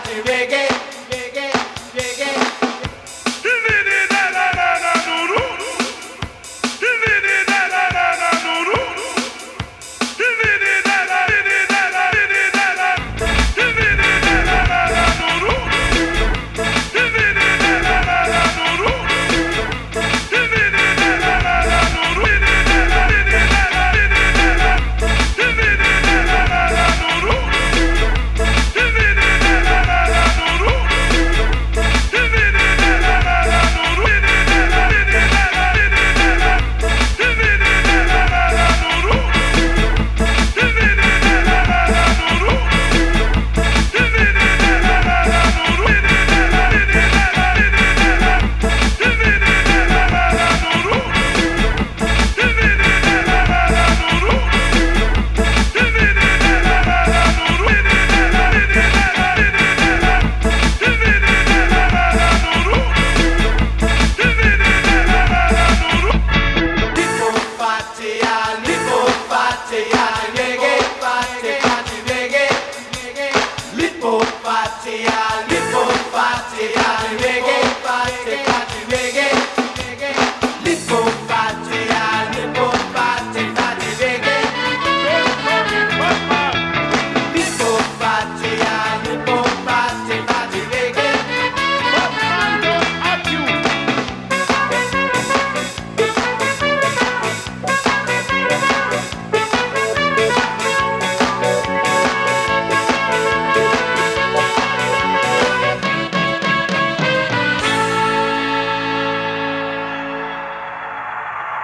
Latin reggae. party, I'll live for party.